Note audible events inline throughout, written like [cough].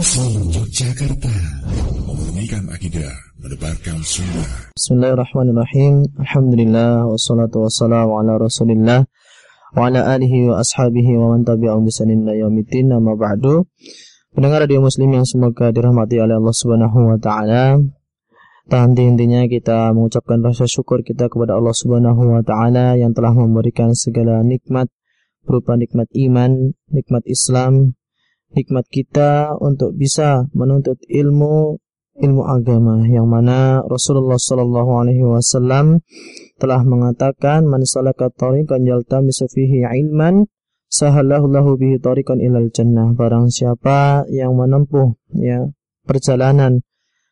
Ansor Yogyakarta Memurnikan akidah Menebarkan sunnah. Bismillahirrahmanirrahim. Alhamdulillah Wassalatu wassalamu ala rasulillah Wa ala alihi wa ashabihi Wa man tabi'ahum bisanin la Nama ba'du. Pendengar radio muslim yang semoga dirahmati oleh Allah subhanahu wa ta'ala Tak intinya kita mengucapkan rasa syukur kita kepada Allah subhanahu wa ta'ala Yang telah memberikan segala nikmat Berupa nikmat iman, nikmat Islam, hikmat kita untuk bisa menuntut ilmu ilmu agama yang mana Rasulullah sallallahu alaihi wasallam telah mengatakan man salaka tariqan yaltamisu fihi ilman sahalahu lahu bihi tariqan ilal jannah. Barang siapa yang menempuh ya perjalanan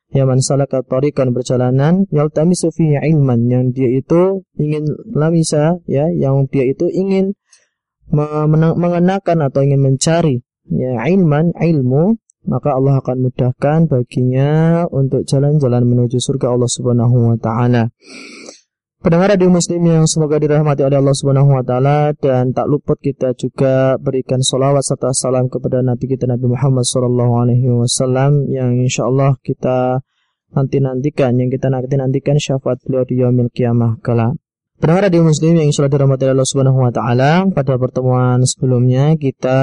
ya man salaka tariqan perjalanan yaltamisu fihi ilman yang dia itu ingin lamisa ya yang dia itu ingin mengenakan atau ingin mencari ya ilman ilmu maka Allah akan mudahkan baginya untuk jalan-jalan menuju surga Allah Subhanahu wa taala. Pendengar radio muslim yang semoga dirahmati oleh Allah Subhanahu wa taala dan tak luput kita juga berikan salawat serta salam kepada Nabi kita Nabi Muhammad sallallahu alaihi wasallam yang insyaallah kita nanti nantikan yang kita nanti nantikan syafaat beliau di yaumil kiamah kala. Pendengar radio muslim yang insyaallah dirahmati oleh Allah Subhanahu wa taala, pada pertemuan sebelumnya kita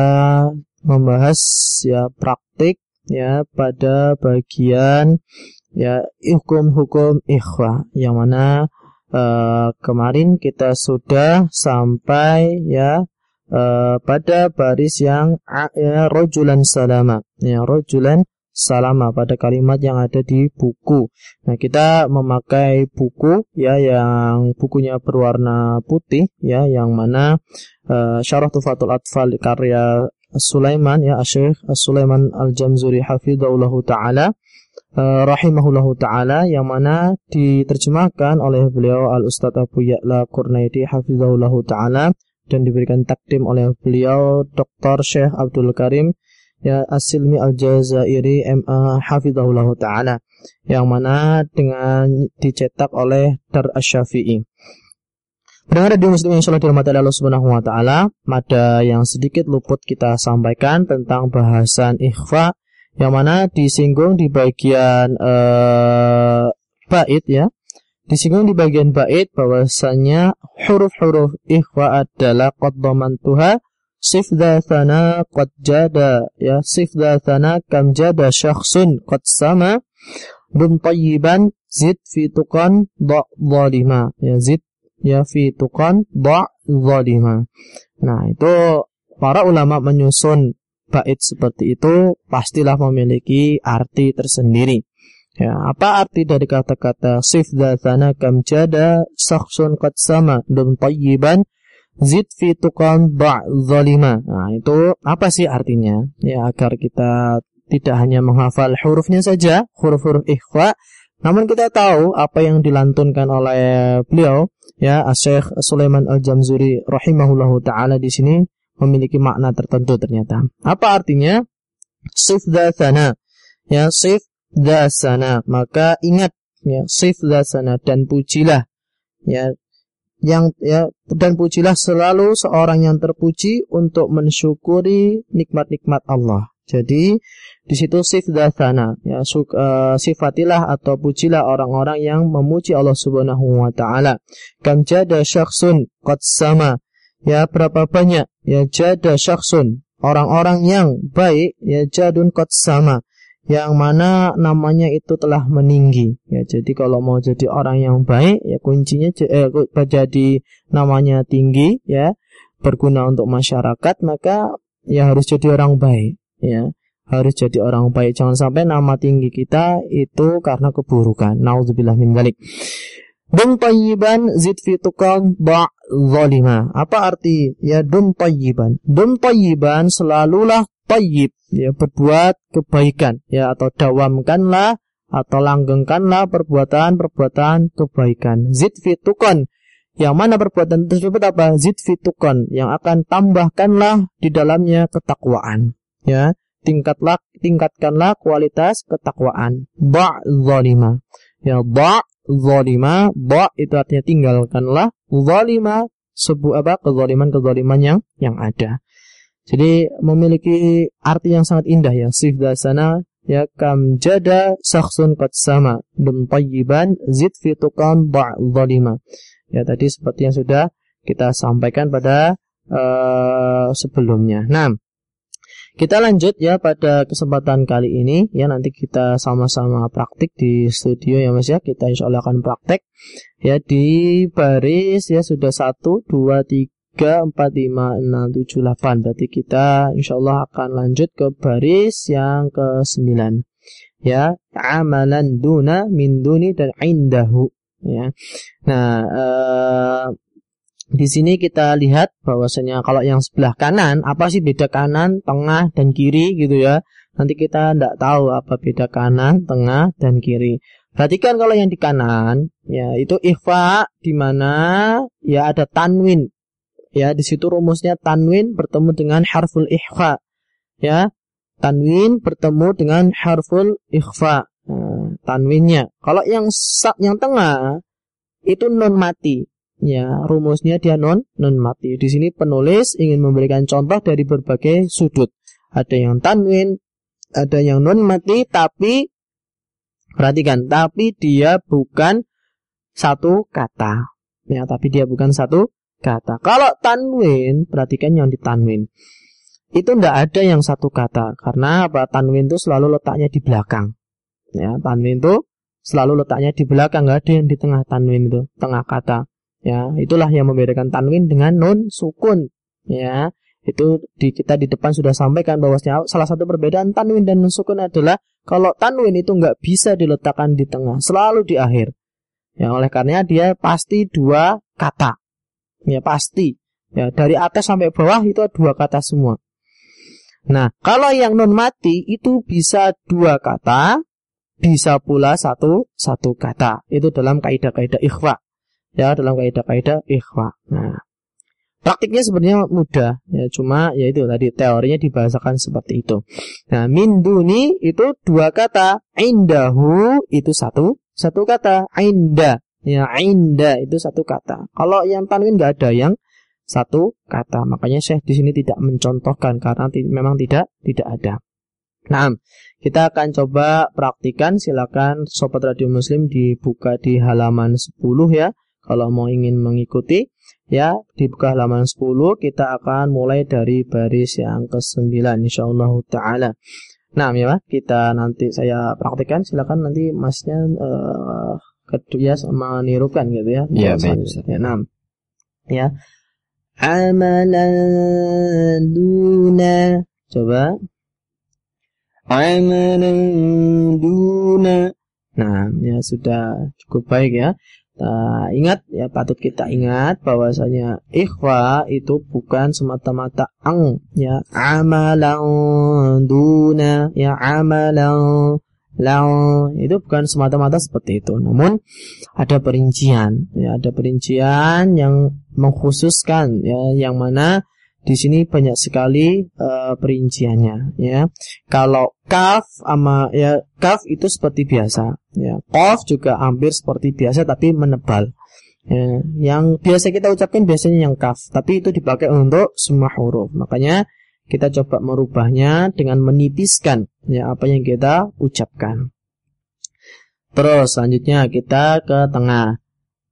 membahas ya praktik ya pada bagian ya hukum-hukum ikhwah yang mana uh, kemarin kita sudah sampai ya uh, pada baris yang ya rojulan salama ya rojulan salama pada kalimat yang ada di buku. Nah, kita memakai buku ya yang bukunya berwarna putih ya yang mana uh, Syarah Tufatul Atfal karya Sulaiman ya Syekh Sulaiman Al-Jamzuri hafizahullahu taala uh, rahimahullahu taala yang mana diterjemahkan oleh beliau Al Ustaz Abu Ya'la Qurnaidi hafizahullahu taala dan diberikan takdim oleh beliau Dr. Syekh Abdul Karim ya Asilmi Al-Jazairi MA hafizahullahu taala yang mana dengan dicetak oleh Dar Asy-Syafi'i. Pendengar di muslim yang sholat dirahmati Allah Subhanahu wa taala, pada yang sedikit luput kita sampaikan tentang bahasan ikhfa yang mana disinggung di bagian uh, bait ya. Disinggung di bagian bait bahwasanya huruf-huruf ikhfa adalah tuha sif sana qad jada ya sif sana kam jada syakhsun qad sama dum tayyiban zid fi tuqan dha zalima ya zid ya fi ba zalima. Nah, itu para ulama menyusun bait seperti itu pastilah memiliki arti tersendiri. Ya, apa arti dari kata-kata sif dzatana kam jada sakhsun qad sama dum tayyiban zid fi tuqan ba zalima. Nah, itu apa sih artinya? Ya, agar kita tidak hanya menghafal hurufnya saja, huruf-huruf ikhfa, namun kita tahu apa yang dilantunkan oleh beliau ya Syekh Sulaiman Al-Jamzuri rahimahullahu taala di sini memiliki makna tertentu ternyata. Apa artinya? Sif sana. Ya, sif sana. Maka ingat ya, sif sana dan pujilah ya yang ya dan pujilah selalu seorang yang terpuji untuk mensyukuri nikmat-nikmat Allah. Jadi di situ sifdatsana. Ya uh, sifatilah atau pujilah orang-orang yang memuji Allah Subhanahu wa taala. Kam jada syakhsun qad sama. Ya berapa banyak? Ya jada syakhsun. Orang-orang yang baik ya jadun qad sama. Yang mana namanya itu telah meninggi. Ya jadi kalau mau jadi orang yang baik ya kuncinya eh, jadi namanya tinggi ya berguna untuk masyarakat maka ya harus jadi orang baik ya harus jadi orang baik. Jangan sampai nama tinggi kita itu karena keburukan. Nauzubillah min dzalik. Dum tayyiban zid fi tuqam ba' zalima. Apa arti ya dum tayyiban? Dum tayyiban selalulah tayyib ya berbuat kebaikan ya atau dawamkanlah atau langgengkanlah perbuatan-perbuatan kebaikan. Zid fi tuqan yang mana perbuatan tersebut apa? Zid fi tuqan yang akan tambahkanlah di dalamnya ketakwaan ya tingkatlah tingkatkanlah kualitas ketakwaan. Ba zalima. Ya ba zalima, ba itu artinya tinggalkanlah zalima sebuah apa kezaliman-kezaliman yang yang ada. Jadi memiliki arti yang sangat indah ya. Sif sana ya kam jada sakhsun qad sama dum tayyiban zid fi tuqam ba' zalima. Ya tadi seperti yang sudah kita sampaikan pada uh, sebelumnya. Nah, kita lanjut ya pada kesempatan kali ini ya nanti kita sama-sama praktik di studio ya Mas ya. Kita insya Allah akan praktek ya di baris ya sudah satu dua tiga empat lima enam tujuh delapan. Berarti kita insya Allah akan lanjut ke baris yang ke sembilan ya amalan duna min duni dan indahu ya. Nah, uh, di sini kita lihat bahwasanya kalau yang sebelah kanan apa sih beda kanan, tengah dan kiri gitu ya. Nanti kita tidak tahu apa beda kanan, tengah dan kiri. Perhatikan kalau yang di kanan ya itu ikhfa di mana ya ada tanwin. Ya, di situ rumusnya tanwin bertemu dengan harful ikhfa. Ya. Tanwin bertemu dengan harful ikhfa. Nah, tanwinnya. Kalau yang yang tengah itu non mati Ya, rumusnya dia non non mati. Di sini penulis ingin memberikan contoh dari berbagai sudut. Ada yang tanwin, ada yang non mati, tapi perhatikan, tapi dia bukan satu kata. Ya, tapi dia bukan satu kata. Kalau tanwin, perhatikan yang ditanwin. Itu tidak ada yang satu kata. Karena apa? Tanwin itu selalu letaknya di belakang. Ya, tanwin itu selalu letaknya di belakang, nggak ada yang di tengah tanwin itu, tengah kata. Ya, itulah yang membedakan tanwin dengan nun sukun. Ya, itu di kita di depan sudah sampaikan bahwasanya salah satu perbedaan tanwin dan nun sukun adalah kalau tanwin itu nggak bisa diletakkan di tengah, selalu di akhir. Ya, oleh karena dia pasti dua kata. Ya, pasti. Ya, dari atas sampai bawah itu dua kata semua. Nah, kalau yang non mati itu bisa dua kata, bisa pula satu satu kata. Itu dalam kaidah-kaidah ikhfa ya dalam kaidah-kaidah ikhwa. Nah, praktiknya sebenarnya mudah ya cuma ya itu tadi teorinya dibahasakan seperti itu. Nah, min duni itu dua kata, indahu itu satu satu kata, inda ya inda itu satu kata. Kalau yang tanwin nggak ada yang satu kata. Makanya saya di sini tidak mencontohkan karena memang tidak tidak ada. Nah, kita akan coba praktikan silakan sobat radio muslim dibuka di halaman 10 ya. Kalau mau ingin mengikuti ya di buka halaman 10 kita akan mulai dari baris yang ke-9 insyaallah taala. Nah, ya kita nanti saya praktikkan silakan nanti Masnya uh, kedua sama nirukan gitu ya. Iya. Ya, nah. Ya. Amalan duna. Coba. Amalan duna. Nah, ya sudah cukup baik ya. Nah, ingat ya patut kita ingat bahwasanya ikhwa itu bukan semata-mata ang ya amalan duna ya amalan lang itu bukan semata-mata seperti itu. Namun ada perincian ya ada perincian yang mengkhususkan ya yang mana di sini banyak sekali uh, perinciannya ya. Kalau kaf sama ya kaf itu seperti biasa ya. Qaf juga hampir seperti biasa tapi menebal. Ya, yang biasa kita ucapkan biasanya yang kaf, tapi itu dipakai untuk semua huruf. Makanya kita coba merubahnya dengan menipiskan ya apa yang kita ucapkan. Terus selanjutnya kita ke tengah.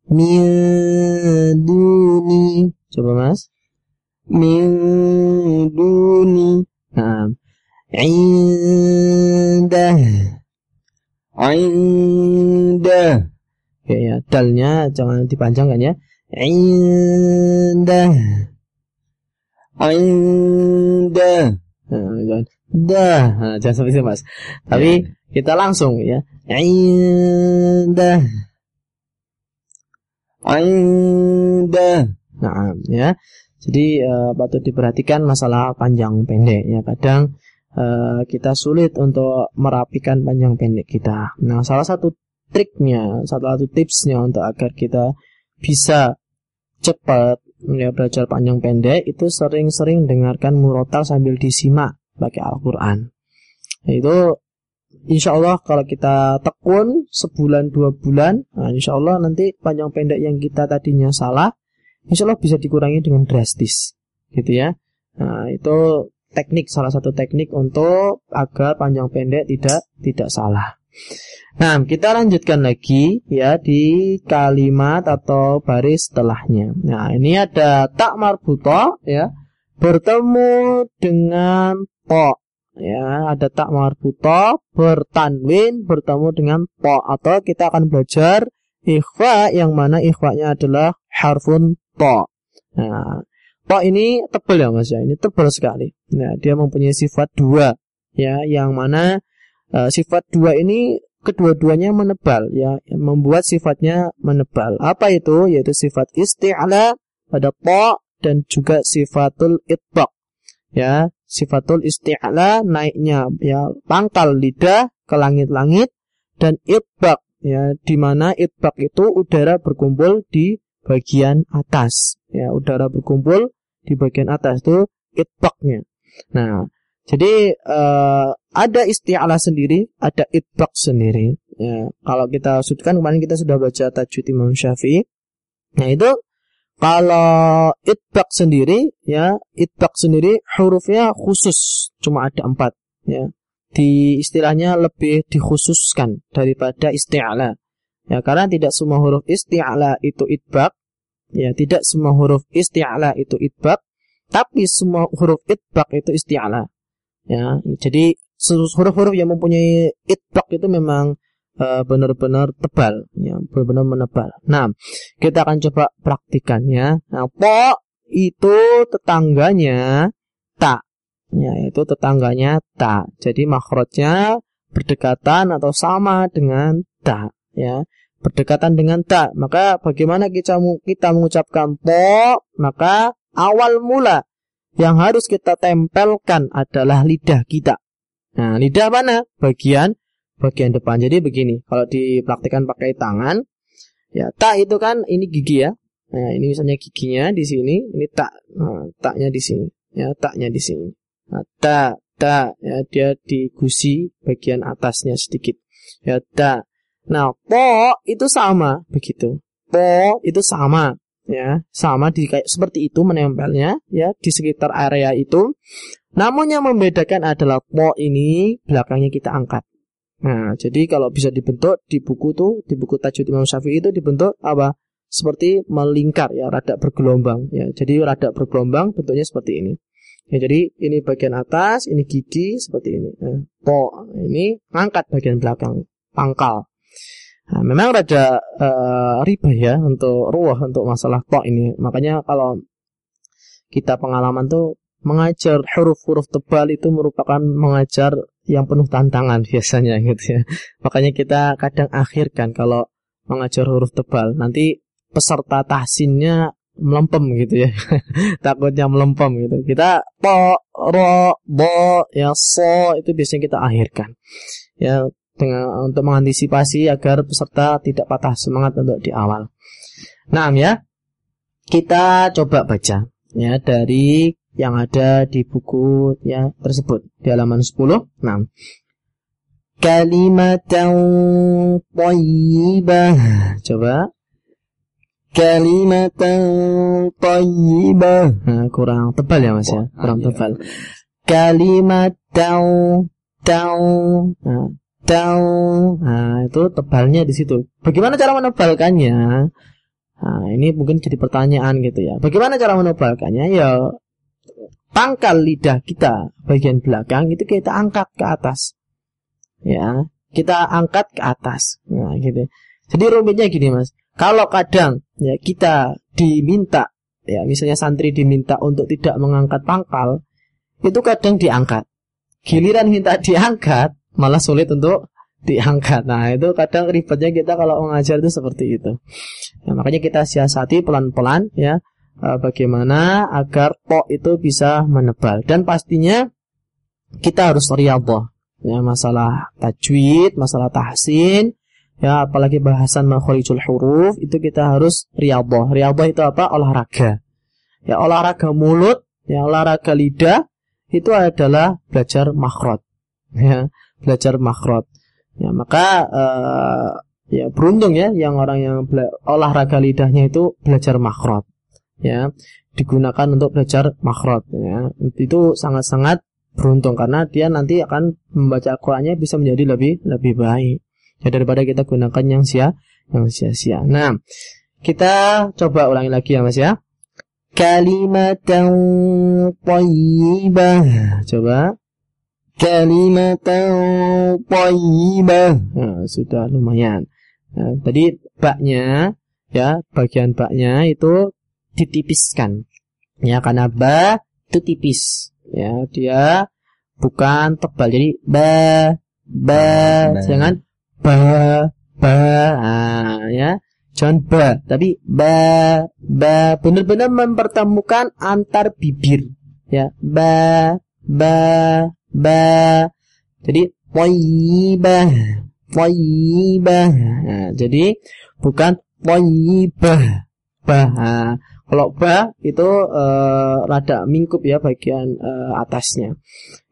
Miduni. Coba Mas min duni nah indah. Indah. Ya, ya dalnya jangan dipanjangkan ya. Indah. Indah. Nah, jangan dah. Nah, jangan seperti itu mas. Tapi ya. kita langsung ya. Indah. Indah. Nah ya jadi uh, patut diperhatikan masalah panjang pendek ya. Kadang uh, kita sulit untuk merapikan panjang pendek kita. Nah, salah satu triknya, salah satu tipsnya untuk agar kita bisa cepat ya, belajar panjang pendek itu sering-sering dengarkan murotal sambil disimak pakai Al-Quran. Nah, itu Insya Allah kalau kita tekun sebulan dua bulan, nah insya Allah nanti panjang pendek yang kita tadinya salah insya Allah bisa dikurangi dengan drastis gitu ya nah itu teknik salah satu teknik untuk agar panjang pendek tidak tidak salah. Nah, kita lanjutkan lagi ya di kalimat atau baris setelahnya. Nah, ini ada tak marbuto ya bertemu dengan po ya ada tak marbuto bertanwin bertemu dengan po atau kita akan belajar ikhfa yang mana ikhfa-nya adalah harfun to. Nah, to ini tebal ya Mas ya. Ini tebal sekali. Nah, dia mempunyai sifat dua ya yang mana uh, sifat dua ini kedua-duanya menebal ya membuat sifatnya menebal apa itu yaitu sifat isti'la pada to dan juga sifatul itbaq ya sifatul isti'la naiknya ya pangkal lidah ke langit-langit dan itbaq ya di mana itbaq itu udara berkumpul di bagian atas ya udara berkumpul di bagian atas itu itbaqnya nah jadi uh, ada isti'alah sendiri, ada itbaq sendiri. Ya, kalau kita sebutkan kemarin kita sudah baca tajwid Imam Syafi'i. Nah itu kalau itbaq sendiri, ya itbaq sendiri hurufnya khusus, cuma ada empat. Ya, di istilahnya lebih dikhususkan daripada isti'alah. Ya, karena tidak semua huruf isti'alah itu itbaq. Ya, tidak semua huruf isti'alah itu itbaq. Tapi semua huruf itbaq itu isti'alah. Ya, jadi huruf-huruf yang mempunyai itbaq itu memang uh, benar-benar tebal, ya, benar-benar menebal. Nah, kita akan coba praktikan ya. Nah, po itu tetangganya tak. Ya, itu tetangganya tak. Jadi makhrajnya berdekatan atau sama dengan tak, ya. Berdekatan dengan tak. Maka bagaimana kita kita mengucapkan po? Maka awal mula yang harus kita tempelkan adalah lidah kita. Nah, lidah mana? Bagian bagian depan. Jadi begini, kalau dipraktikkan pakai tangan, ya tak itu kan ini gigi ya. Nah, ini misalnya giginya di sini, ini tak, nah, taknya di sini, ya taknya di sini. Nah, tak, tak, ya dia di gusi bagian atasnya sedikit. Ya tak. Nah, po itu sama begitu. Po itu sama ya. Sama di kayak seperti itu menempelnya ya di sekitar area itu. Namun yang membedakan adalah po ini belakangnya kita angkat. Nah jadi kalau bisa dibentuk di buku tuh di buku tajwid Imam Syafi'i itu dibentuk apa? Seperti melingkar ya rada bergelombang ya. Jadi rada bergelombang bentuknya seperti ini. Ya jadi ini bagian atas ini gigi seperti ini. Ya, po ini angkat bagian belakang pangkal Nah, memang raja uh, riba ya untuk ruah untuk masalah to ini. Makanya kalau kita pengalaman tuh mengajar huruf-huruf tebal itu merupakan mengajar yang penuh tantangan [laughs] biasanya gitu ya. Makanya kita kadang akhirkan kalau mengajar huruf tebal. Nanti peserta tahsinnya melempem gitu ya. [laughs] Takutnya melempem gitu. Kita po, ro, bo, ya so itu biasanya kita akhirkan. Ya dengan untuk mengantisipasi agar peserta tidak patah semangat untuk di awal. Nah, ya. Kita coba baca ya dari yang ada di buku ya tersebut di halaman 10. Nah. Kalimatan thayyibah. Coba. Kalimatan thayyibah. Nah, kurang tebal ya Mas ya, kurang tebal. Kalimatan tau. Nah, down. Nah, itu tebalnya di situ. Bagaimana cara menebalkannya? Nah, ini mungkin jadi pertanyaan gitu ya. Bagaimana cara menebalkannya? Ya pangkal lidah kita bagian belakang itu kita angkat ke atas. Ya, kita angkat ke atas. Nah, gitu. Jadi rumitnya gini, Mas. Kalau kadang ya kita diminta ya misalnya santri diminta untuk tidak mengangkat pangkal, itu kadang diangkat. Giliran minta diangkat, malah sulit untuk diangkat. Nah, itu kadang ribetnya kita kalau mengajar itu seperti itu. Nah, makanya kita siasati pelan-pelan ya e, bagaimana agar po itu bisa menebal dan pastinya kita harus riyadhah. Ya, masalah tajwid, masalah tahsin, ya apalagi bahasan makharijul huruf itu kita harus riyadhah. Riyadhah itu apa? Olahraga. Ya, olahraga mulut, ya olahraga lidah itu adalah belajar makhraj. Ya, belajar makhraj. Ya, maka uh, ya beruntung ya yang orang yang olahraga lidahnya itu belajar makhraj. Ya. digunakan untuk belajar makhraj ya. Itu sangat-sangat beruntung karena dia nanti akan membaca Al-Qur'annya bisa menjadi lebih lebih baik. Ya daripada kita gunakan yang sia yang sia-sia. Nah, kita coba ulangi lagi ya Mas ya. Kalimatan thayyibah. Coba. Kalimatan thayyibah. Nah, sudah lumayan. Nah, tadi baknya ya, bagian baknya itu ditipiskan. Ya, karena ba itu tipis. Ya, dia bukan tebal. Jadi ba ba, Ba. jangan ba ba ah, ya. Jangan ba, tapi ba ba benar-benar mempertemukan antar bibir. Ya, ba ba ba. Jadi thayyibah thayyibah. Nah, jadi bukan thayyibah. Bah. Nah, kalau ba itu eh, rada mingkup ya bagian eh, atasnya.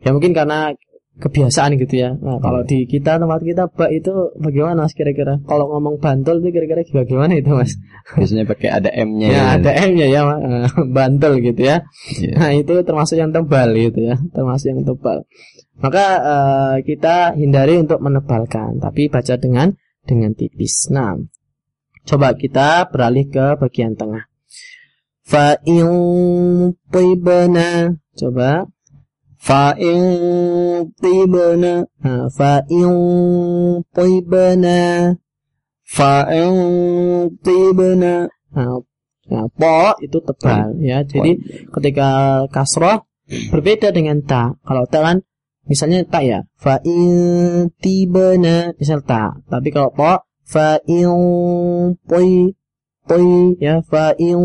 Ya mungkin karena kebiasaan gitu ya. Nah, kalau di kita tempat kita ba itu bagaimana Mas kira-kira? Kalau ngomong bantul itu kira-kira bagaimana itu Mas? Biasanya pakai ada M-nya. Ya, kan? ada M-nya ya, Mas. Eh, bantul gitu ya. Iya. Nah, itu termasuk yang tebal gitu ya, termasuk yang tebal. Maka eh, kita hindari untuk menebalkan, tapi baca dengan dengan tipis. Nah, coba kita beralih ke bagian tengah. Fa in tibna. Coba. Tibna. Fa'in tibna. Nah, po itu tebal ya. Jadi ketika kasroh berbeda dengan ta. Kalau ta kan misalnya ta ya, fa in tibana misal ta. Tapi kalau po fa in poi poi ya fa in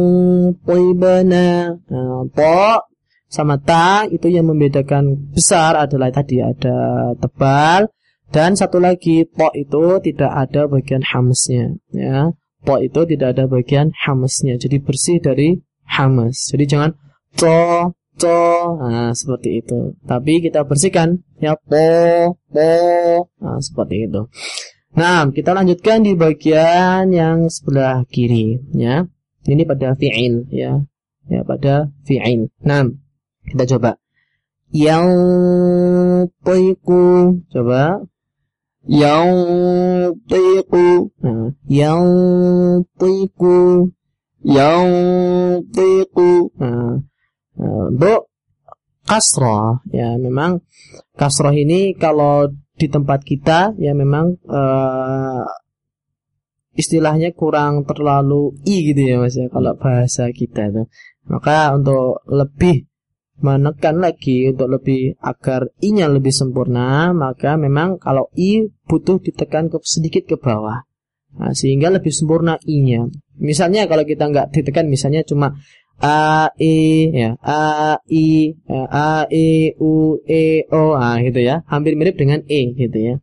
tibana. Nah, po sama ta itu yang membedakan besar adalah tadi ada tebal dan satu lagi po itu tidak ada bagian hamsnya ya. Po itu tidak ada bagian hamsnya. Jadi bersih dari hamas. Jadi jangan to to nah, seperti itu. Tapi kita bersihkan ya po po nah, seperti itu. Nah, kita lanjutkan di bagian yang sebelah kiri ya. Ini pada fi'il ya. Ya pada fi'il. Nah, kita coba. Yang toiku coba Yang tiku. Nah, tiku. Tiku. Nah, nah, untuk kasroh ya memang kasroh ini kalau di tempat kita ya memang eh, istilahnya kurang terlalu i gitu ya mas ya kalau bahasa kita itu maka untuk lebih menekan lagi untuk lebih agar i-nya lebih sempurna maka memang kalau i butuh ditekan ke sedikit ke bawah. Nah, sehingga lebih sempurna i-nya. Misalnya kalau kita nggak ditekan misalnya cuma a i ya a i ya, a i u e o ah gitu ya. Hampir mirip dengan e gitu ya.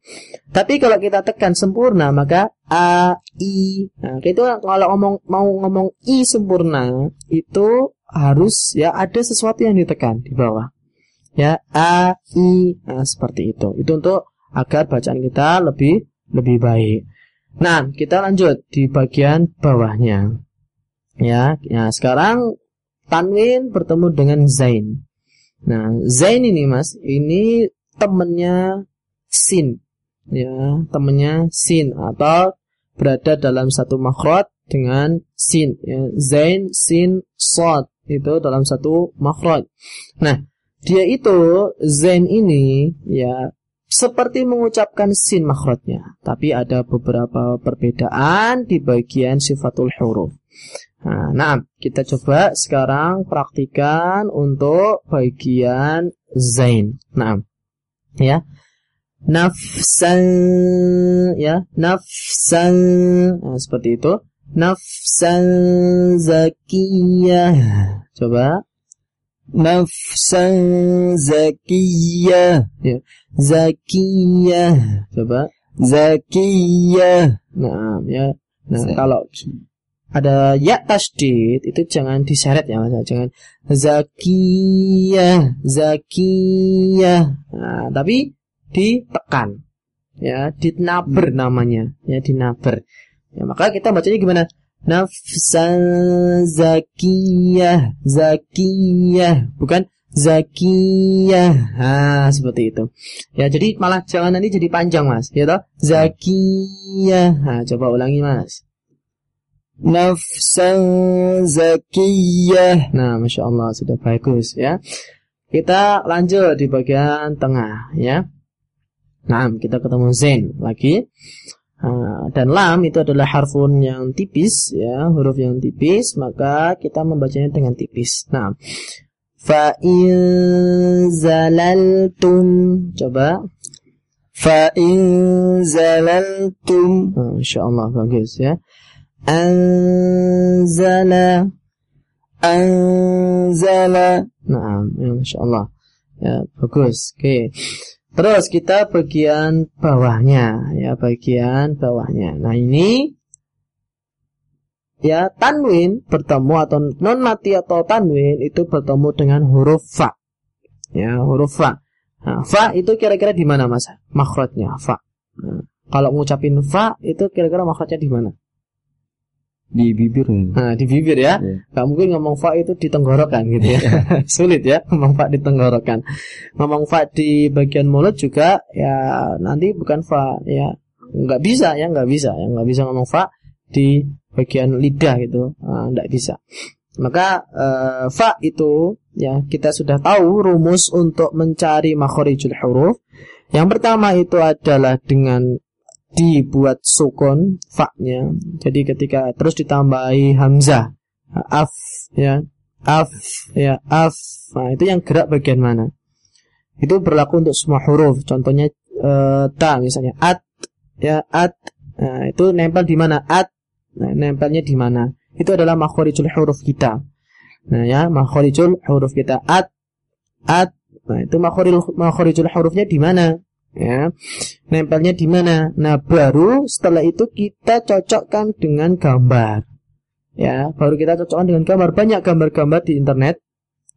Tapi kalau kita tekan sempurna maka a i. Nah itu kalau ngomong mau ngomong i sempurna itu harus ya ada sesuatu yang ditekan di bawah. Ya a i nah, seperti itu. Itu untuk agar bacaan kita lebih lebih baik. Nah kita lanjut di bagian bawahnya. Ya ya sekarang tanwin bertemu dengan zain. Nah zain ini mas ini temennya sin. Ya temennya sin atau berada dalam satu makhraj dengan sin. Ya zain sin sod itu dalam satu makhraj. Nah dia itu zain ini ya seperti mengucapkan sin makhrajnya. Tapi ada beberapa perbedaan di bagian sifatul huruf. Nah, kita coba sekarang praktikan untuk bagian zain. Nah ya. Nafsan ya nafsan. Nah, seperti itu nafsan zakiyah. Coba. Nafsan zakiyah. zakiyah. Coba. Zakiyah. nah ya. Nah kalau ada ya tasdid itu jangan diseret ya mas. Jangan zakiyah zakiyah. Nah, tapi ditekan. Ya dinaber namanya. Ya dinaber ya maka kita bacanya gimana? Nafsan zakiyah zakiyah. Bukan zakiyah. Nah seperti itu. Ya jadi malah jangan nanti jadi panjang mas. Ya toh? Zakiyah. Nah coba ulangi mas. Nafsan zakiyah. Nah masya Allah sudah bagus ya. Kita lanjut di bagian tengah ya. Nah kita ketemu zen lagi. Ah, dan lam itu adalah harfun yang tipis ya, huruf yang tipis, maka kita membacanya dengan tipis. Nah, fa zalaltum coba fa zalaltum oh, insyaallah bagus ya. Anzala anzala Nah, ya, insyaallah. Ya, bagus. Oke. Okay. Terus kita bagian bawahnya ya, bagian bawahnya. Nah, ini ya tanwin bertemu atau non mati atau tanwin itu bertemu dengan huruf fa. Ya, huruf fa. Nah, fa itu kira-kira di mana Mas? Makhrajnya fa. Nah, kalau ngucapin fa itu kira-kira makhrajnya di mana? Di bibir. Nah, di bibir ya. Yeah. Gak mungkin ngomong fa itu di tenggorokan gitu ya. [laughs] Sulit ya ngomong fa di tenggorokan. Ngomong fa di bagian mulut juga ya nanti bukan fa ya. nggak bisa ya, nggak bisa ya, nggak bisa ngomong fa di bagian lidah gitu. Nah, nggak bisa. Maka uh, fa itu ya kita sudah tahu rumus untuk mencari makhorijul huruf. Yang pertama itu adalah dengan dibuat sukun fa-nya. Jadi ketika terus ditambahi hamzah, af ya, af ya, af. Nah, itu yang gerak bagian mana? Itu berlaku untuk semua huruf. Contohnya e, ta misalnya at ya, at. Nah, itu nempel di mana? At. Nah, nempelnya di mana? Itu adalah makhorijul huruf kita. Nah, ya, makhorijul huruf kita at at. Nah, itu makhorijul hurufnya di mana? Ya. Nempelnya di mana? Nah baru setelah itu kita cocokkan dengan gambar. Ya baru kita cocokkan dengan gambar. Banyak gambar-gambar di internet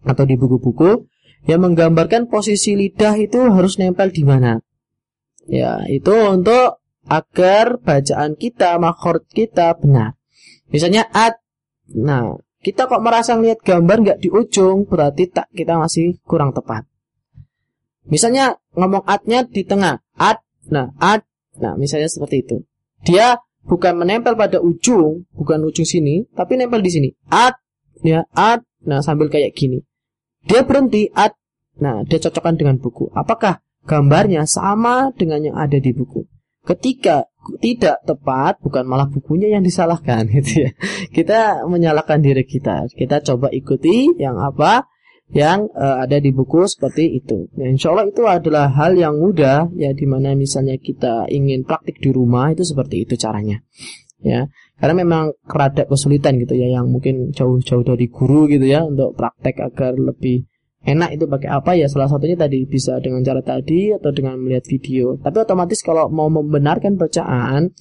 atau di buku-buku yang menggambarkan posisi lidah itu harus nempel di mana? Ya itu untuk agar bacaan kita makhor kita benar. Misalnya at. Nah kita kok merasa lihat gambar nggak di ujung berarti tak kita masih kurang tepat Misalnya ngomong atnya di tengah, at, nah at, nah misalnya seperti itu. Dia bukan menempel pada ujung, bukan ujung sini, tapi nempel di sini. At, ya at, nah sambil kayak gini. Dia berhenti at, nah dia cocokkan dengan buku. Apakah gambarnya sama dengan yang ada di buku? Ketika tidak tepat, bukan malah bukunya yang disalahkan [laughs] gitu ya. Kita menyalahkan diri kita. Kita coba ikuti yang apa? Yang uh, ada di buku seperti itu. Nah, insya Allah itu adalah hal yang mudah ya di mana misalnya kita ingin praktik di rumah itu seperti itu caranya. Ya, karena memang kerada kesulitan gitu ya yang mungkin jauh-jauh dari guru gitu ya untuk praktek agar lebih enak itu pakai apa ya salah satunya tadi bisa dengan cara tadi atau dengan melihat video. Tapi otomatis kalau mau membenarkan bacaan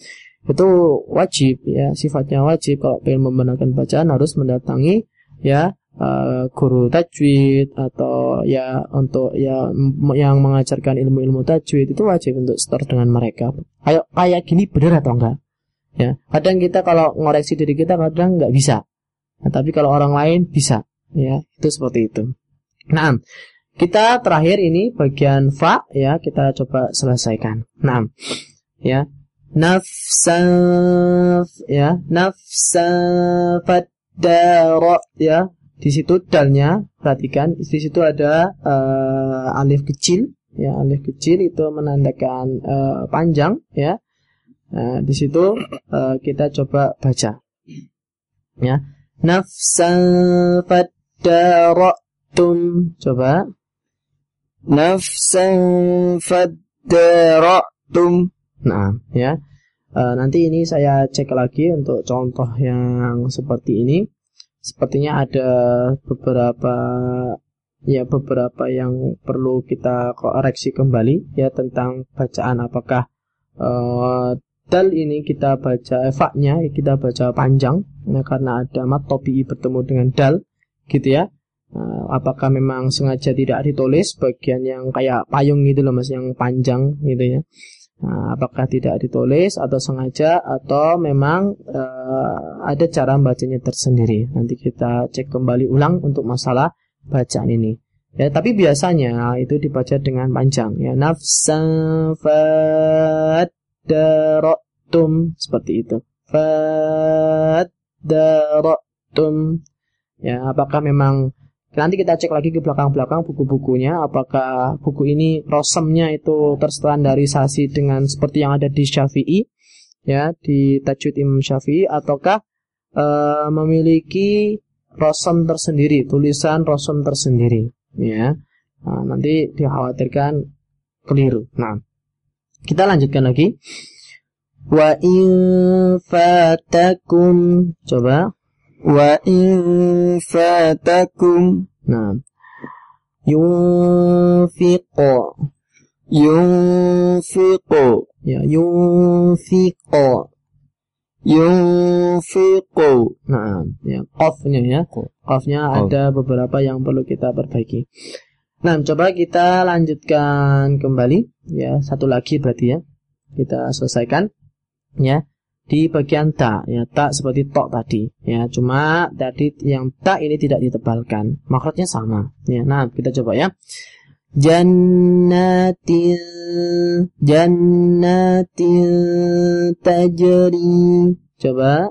itu wajib ya sifatnya wajib kalau ingin membenarkan bacaan harus mendatangi ya uh, guru tajwid atau ya untuk ya yang mengajarkan ilmu-ilmu tajwid itu wajib untuk store dengan mereka. Ayo kayak gini benar atau enggak? Ya, kadang kita kalau ngoreksi diri kita kadang nggak bisa. Nah, tapi kalau orang lain bisa. Ya, itu seperti itu. Nah, kita terakhir ini bagian fa ya, kita coba selesaikan. Nah, ya. Nafsaf ya, nafsafat daro ya di situ dalnya perhatikan di situ ada uh, alif kecil ya alif kecil itu menandakan uh, panjang ya. Nah, di situ uh, kita coba baca. Ya. Nafsan faddaratum coba. Nafsan faddaratum nah ya. Uh, nanti ini saya cek lagi untuk contoh yang seperti ini sepertinya ada beberapa ya beberapa yang perlu kita koreksi kembali ya tentang bacaan. Apakah uh, dal ini kita baca efaknya kita baca panjang ya, karena ada mat topi bertemu dengan dal gitu ya. Uh, apakah memang sengaja tidak ditulis? Bagian yang kayak payung gitu loh mas yang panjang gitu ya Nah, apakah tidak ditulis atau sengaja atau memang uh, ada cara bacanya tersendiri. Nanti kita cek kembali ulang untuk masalah bacaan ini. Ya, tapi biasanya itu dibaca dengan panjang ya. Nafsan fadaratum seperti itu. Fadaratum. Ya, apakah memang Nanti kita cek lagi ke belakang-belakang buku-bukunya apakah buku ini rosemnya itu terstandarisasi dengan seperti yang ada di Syafi'i ya di Tajwid Imam Syafi'i ataukah uh, memiliki rosem tersendiri, tulisan rosem tersendiri ya. Nah, nanti dikhawatirkan keliru. Nah, kita lanjutkan lagi. Wa in fatakum coba wa in fatakum. Nah. Yunfiqu yunfiqu ya yunfiqu yunfiqu nah ya qafnya ya. Qafnya ada beberapa yang perlu kita perbaiki. Nah coba kita lanjutkan kembali. Ya satu lagi berarti ya. Kita selesaikan. Ya di bagian ta ya tak seperti tok tadi ya. Cuma tadi yang tak ini tidak ditebalkan. Makrotnya sama ya. Nah kita coba ya. Jannatil jannatil tajri. Coba.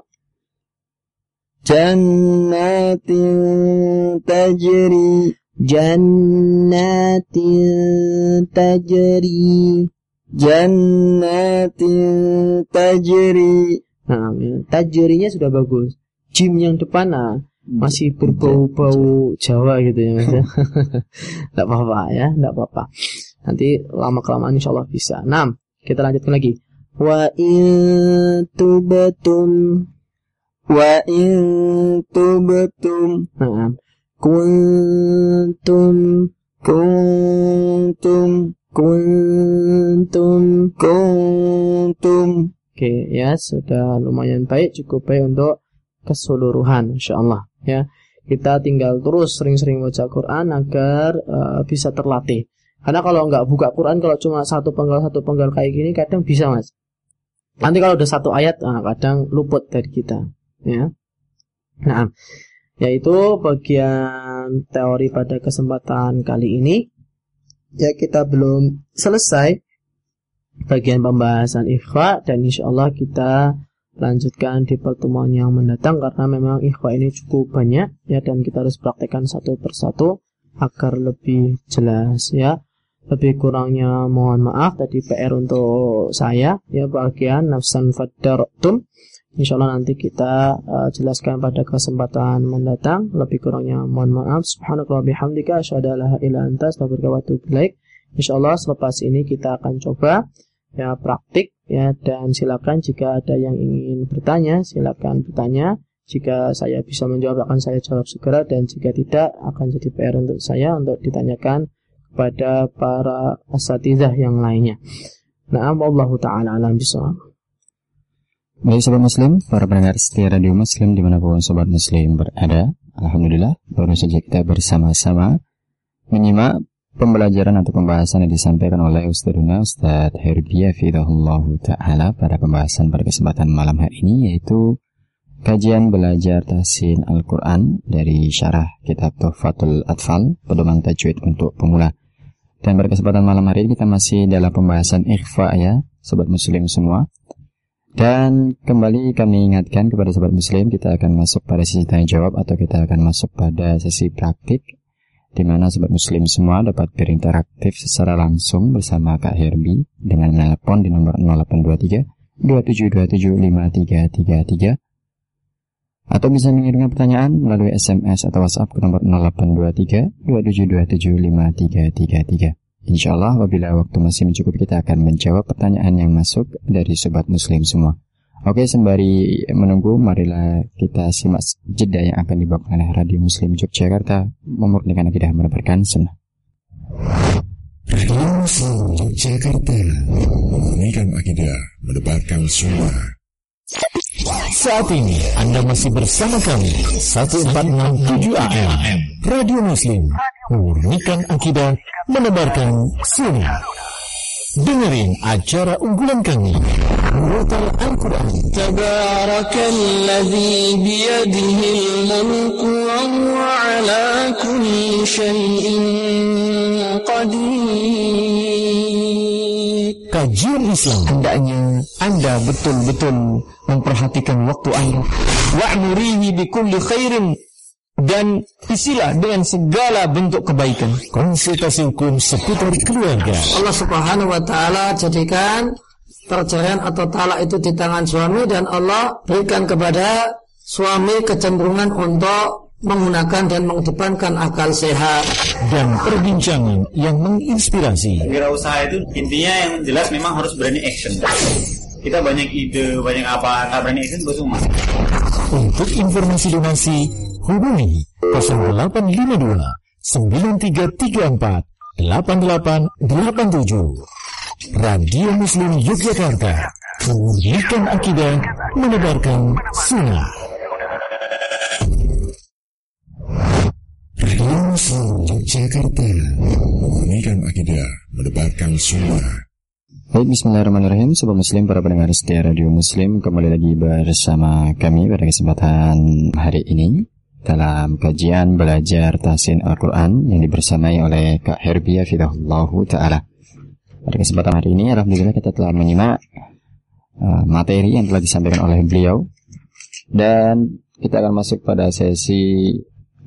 Jannatil tajri. Jannatil tajri jannatin tajri. Nah, ya. tajrinya sudah bagus. Jim yang depan nah, masih berbau-bau Jawa gitu ya Mas. [laughs] Tidak apa-apa ya, tidak apa-apa. Nanti lama kelamaan insya Allah bisa. Nah, kita lanjutkan lagi. Wa in tubatum wa in tubatum. Nah, kuntum kuntum kuntum. Kuntum. Oke ya sudah lumayan baik cukup baik untuk keseluruhan insyaallah ya. Kita tinggal terus sering-sering baca Quran agar uh, bisa terlatih. Karena kalau nggak buka Quran kalau cuma satu penggal satu penggal kayak gini kadang bisa mas. Nanti kalau udah satu ayat nah, kadang luput dari kita ya. Nah yaitu bagian teori pada kesempatan kali ini ya kita belum selesai bagian pembahasan ikhfa dan insya Allah kita lanjutkan di pertemuan yang mendatang karena memang ikhfa ini cukup banyak ya dan kita harus praktekkan satu persatu agar lebih jelas ya. Lebih kurangnya mohon maaf tadi PR untuk saya ya bagian nafsan fadartum Insya Allah nanti kita uh, jelaskan pada kesempatan mendatang. Lebih kurangnya mohon maaf. Subhanakallah bihamdika asyhadu an la ilaha anta astaghfiruka wa atubu ilaik. Insya Allah selepas ini kita akan coba ya praktik ya dan silakan jika ada yang ingin bertanya silakan bertanya. Jika saya bisa menjawab akan saya jawab segera dan jika tidak akan jadi PR untuk saya untuk ditanyakan kepada para asatidzah yang lainnya. Nah, Allah taala alam bisawab. Baik sobat muslim, para pendengar setia radio muslim di mana pun sobat muslim berada Alhamdulillah, baru saja kita bersama-sama menyimak pembelajaran atau pembahasan yang disampaikan oleh Ustazuna Ustaz Herbia Fidahullah Ta'ala pada pembahasan pada kesempatan malam hari ini yaitu kajian belajar tahsin Al-Quran dari syarah kitab Tuhfatul Atfal, pedoman tajwid untuk pemula. Dan pada kesempatan malam hari ini kita masih dalam pembahasan ikhfa ya, sobat muslim semua. Dan kembali kami ingatkan kepada sobat muslim kita akan masuk pada sesi tanya jawab atau kita akan masuk pada sesi praktik di mana sobat muslim semua dapat berinteraktif secara langsung bersama Kak Herbi dengan menelpon di nomor 0823 27275333 atau bisa mengirimkan pertanyaan melalui SMS atau WhatsApp ke nomor 0823 27275333. Insya Allah apabila waktu masih mencukupi kita akan menjawab pertanyaan yang masuk dari sobat muslim semua. Oke, sembari menunggu, marilah kita simak jeda yang akan dibawakan oleh Radio Muslim Yogyakarta memurnikan akidah menebarkan sunnah. Radio Muslim Yogyakarta memurnikan akidah menebarkan sunnah. Saat ini Anda masih bersama kami 1467 AM Radio Muslim memurnikan akidah, menebarkan sunnah. Dengerin acara unggulan kami Mutar Al-Quran. Tabarakalladzi biyadihil mulku wa ala kulli syai'in qadir. Kajian Islam. Hendaknya Anda betul-betul memperhatikan waktu Anda. Wa'murihi bikulli khairin dan isilah dengan segala bentuk kebaikan. Konsultasi hukum seputar keluarga Allah Subhanahu wa taala jadikan perceraian atau talak itu di tangan suami dan Allah berikan kepada suami kecenderungan untuk menggunakan dan mengedepankan akal sehat. Dan perbincangan yang menginspirasi Wirausaha itu intinya yang jelas memang harus berani action. Kita banyak ide, banyak apa, nggak berani action percuma. Untuk informasi donasi Hubungi 0852 9334 8887 Radio Muslim Yogyakarta Memurnikan akidah Menebarkan sunnah. Radio Muslim Yogyakarta Memurnikan akidah Menebarkan sunnah. Baik, bismillahirrahmanirrahim. Sobat Muslim, para pendengar setia Radio Muslim Kembali lagi bersama kami pada kesempatan hari ini Dalam kajian belajar Tahsin Al-Quran Yang dibersamai oleh Kak Herbia Fidahullahu Ta'ala. Pada kesempatan hari ini, Alhamdulillah kita telah menyimak uh, Materi yang telah disampaikan oleh beliau. Dan kita akan masuk pada sesi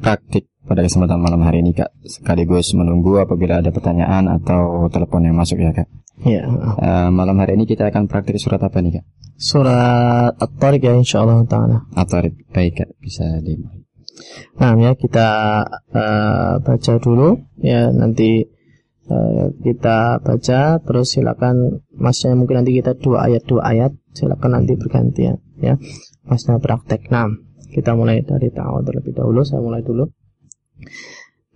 praktik pada kesempatan malam hari ini Kak. Sekaligus menunggu apabila ada pertanyaan atau telepon yang masuk ya Kak. Ya, Eh, malam hari ini kita akan praktik surat apa nih kak? surat At-Tariq ya insyaallah taala. Atau baik kak. Bisa di Nah, ya kita eh, baca dulu ya nanti eh, kita baca terus silakan masnya mungkin nanti kita dua ayat dua ayat silakan nanti bergantian ya masnya praktek. Nah, kita mulai dari ta'awud terlebih dahulu. Saya mulai dulu.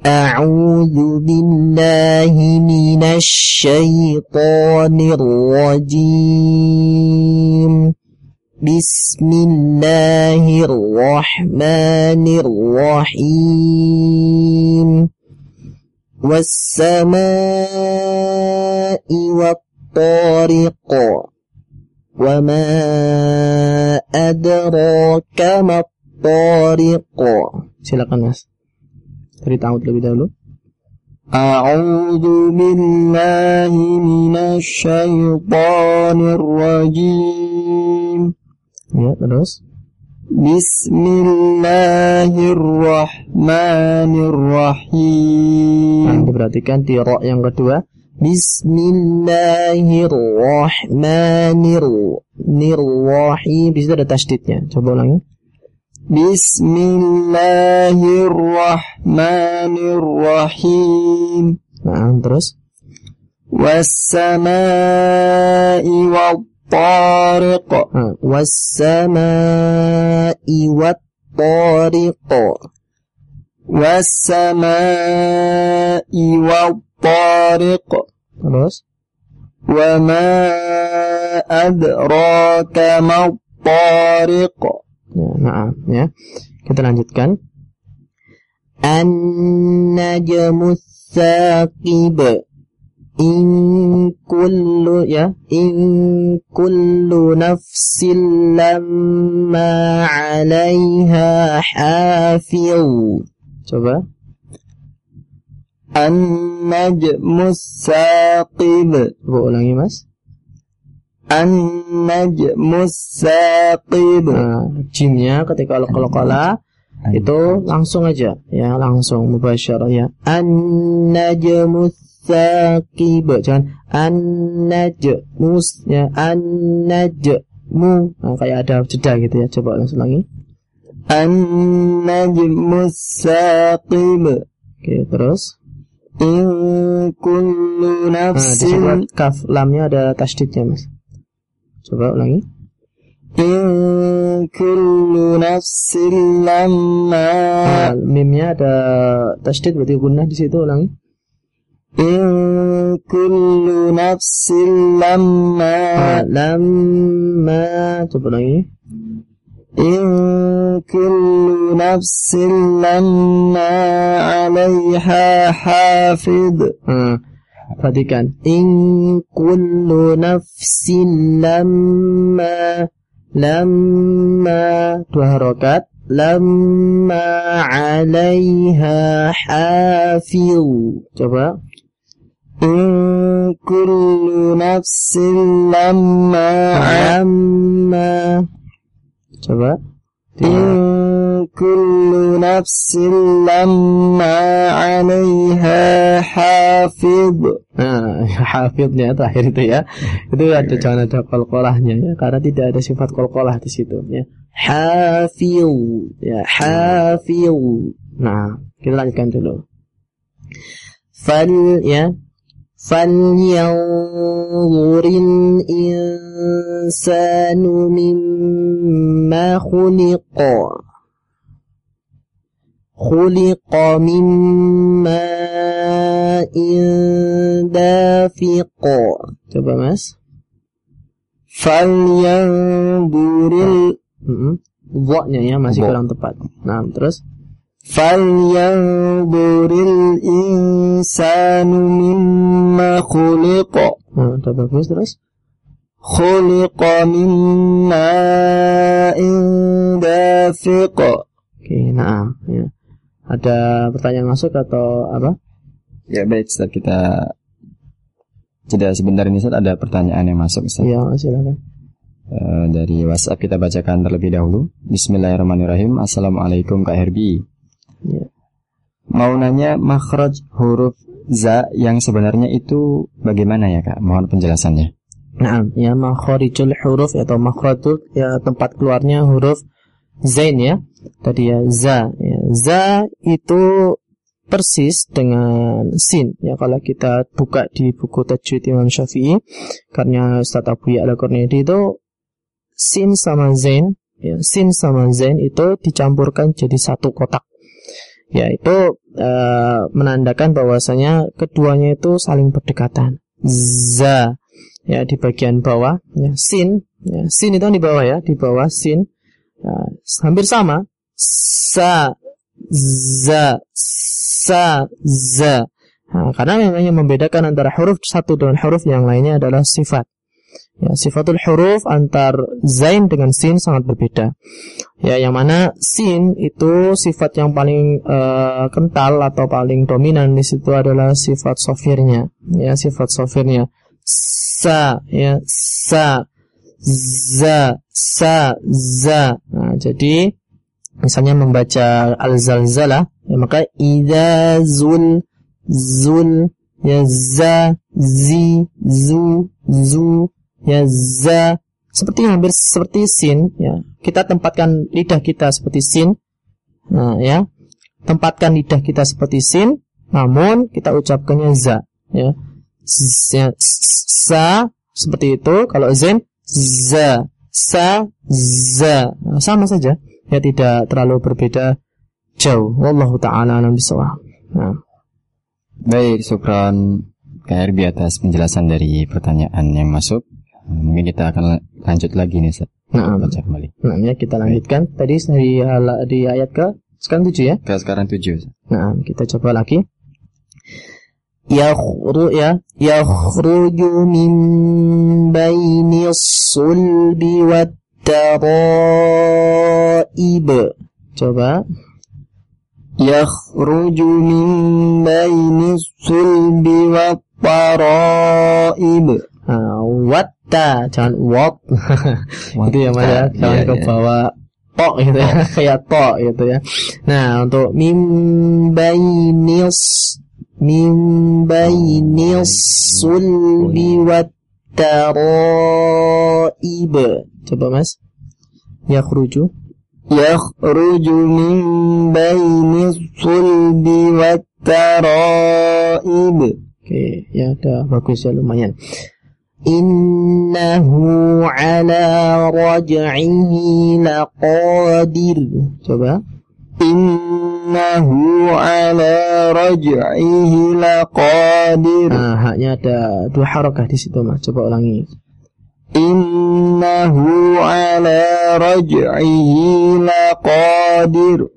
أعوذ بالله من الشيطان الرجيم بسم الله الرحمن الرحيم. والسماء والطارق وما أدراك ما الطارق. Silakan mas. Dari ta'awud lebih dahulu. أعوذ بالله من الشيطان الرجيم. Ya, terus. Bismillahirrahmanirrahim. Nah, diperhatikan di roh yang kedua. Bismillahirrahmanirrahim. Di situ ada tasdidnya. Coba ulangi. Bismillahirrahmanirrahim. Nah, terus. Wassama'i wa tariq. Hmm. Was samai wat tariq was samai wat tariq terus? Wa ma adraka ma tariq ya, nah, ya. Kita lanjutkan. An najmus saqib in kullu ya in kullu nafsin lamma 'alaiha hafiz. Coba. An-najmu saqib ulangi mas. An-najmu saqib nah, Jimnya ketika al-qalqala Itu langsung aja Ya langsung mubasyarah ya. An-najmu sakib jangan. An najmus ya nah, kayak ada jeda gitu ya coba langsung lagi. An saki oke terus. In kullu nafsin nah, kaf lamnya ada tasdidnya mas. Coba ulangi. In kullu nafsin lamma. Nah, mimnya ada tasdid berarti gunnah di situ ulangi. إن كل نفس لما Nah, lamma coba ulangi. إن كل نفس لما عليها حافظ Nah, Perhatikan. In kullu nafsin lamma lamma dua harokat lamma alaiha hafil. Coba. Kullu nafsin lamma. Coba. In kullu nafsin lamma 'alaiha hafid. Nah, [laughs] hafidnya terakhir itu ya. Itu ada jangan ada kolkolahnya ya, karena tidak ada sifat kolkolah di situ ya. Hafil, ya hafil. Nah, kita lanjutkan dulu. Fal ya. فلينظر الإنسان مما خلق خلق من ماء دافق coba mas Falyanzuril mm nya ya masih Dha. kurang tepat nah terus falyanzuril insanu mimma khuliqa. nah, bagus terus Khuliqa min ma'in dafiq. oke nah ya ada pertanyaan masuk atau apa Ya baik Ustaz kita jeda sebentar ini Ustaz ada pertanyaan yang masuk Ustaz. ya silakan Eh, dari WhatsApp kita bacakan terlebih dahulu. Bismillahirrahmanirrahim. Assalamualaikum Kak Herbie. Mau nanya makhraj huruf za yang sebenarnya itu bagaimana ya Kak? Mohon penjelasannya. Nah, ya makharijul huruf atau makhrajul ya tempat keluarnya huruf zain ya. Tadi ya za. Ya. Za itu persis dengan sin ya kalau kita buka di buku tajwid Imam Syafi'i karena Ustaz Abu Ya Al-Qurnaidi itu sin sama zain ya sin sama zain itu dicampurkan jadi satu kotak ya itu eh, menandakan bahwasanya keduanya itu saling berdekatan. Za ya di bagian bawah ya sin ya sin itu di bawah ya di bawah sin. Ya, hampir sama. Sa za sa za. Nah, karena yang membedakan antara huruf satu dengan huruf yang lainnya adalah sifat ya sifatul huruf antar zain dengan sin sangat berbeda. Ya yang mana sin itu sifat yang paling eh, kental atau paling dominan di situ adalah sifat sofirnya. Ya sifat sofirnya. Sa ya sa za sa za. Nah, jadi misalnya membaca al-zalzalah ya maka idza zul zul ya za zi zu zu ya za seperti hampir seperti sin ya. Kita tempatkan lidah kita seperti sin nah ya. Tempatkan lidah kita seperti sin namun kita ucapkannya za ya. Ya, sa seperti itu. Kalau zen za sa za. Nah, sama saja. Ya tidak terlalu berbeda jauh. Wallahu taala alam bisawab. Nah. Baik, syukran Herbie atas penjelasan dari pertanyaan yang masuk. Mungkin kita akan la- lanjut lagi nih Ustaz. nah, Baca kembali. nah ya kita lanjutkan tadi hala- di ayat ke sekarang tujuh ya Ke sekarang tujuh. Nah, kita coba lagi. Yakhru ya, yakhruju min baini sulbi wat taraib. Coba. Yakhruju min baini sulbi wa taraib. Watta, jangan wat. itu ya Mas ya, jangan Iya, ke iya. bawah tok gitu ya, [laughs] kayak tok gitu ya. Nah, untuk min bainis min bainis sulbi wat taraib. Coba Mas. Yakhruju. Yakhruju min baini sulbi wa taraib. Oke, ya udah bagus ya lumayan. Innahu ala raj'ihi laqadir. Coba. Innahu ala raj'ihi laqadir. Nah, haknya ada dua harakah di situ, Mas. Coba ulangi. Innahu ala raj'ihi laqadir.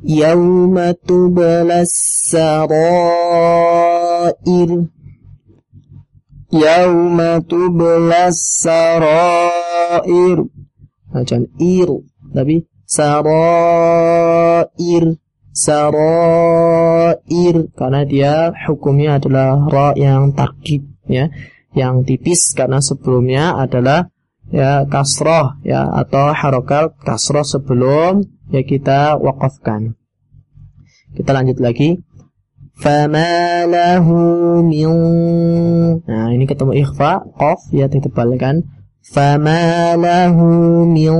Yauma tublas sarair. Yauma tublas sarair. Nah, ir, tapi sarair, sarair karena dia hukumnya adalah ra yang takib ya, yang tipis karena sebelumnya adalah ya kasroh ya atau harokal kasroh sebelum ya kita wakafkan. Kita lanjut lagi. Fama lahu min Nah, ini ketemu ikhfa, qaf ya ditebalkan. Fama lahu min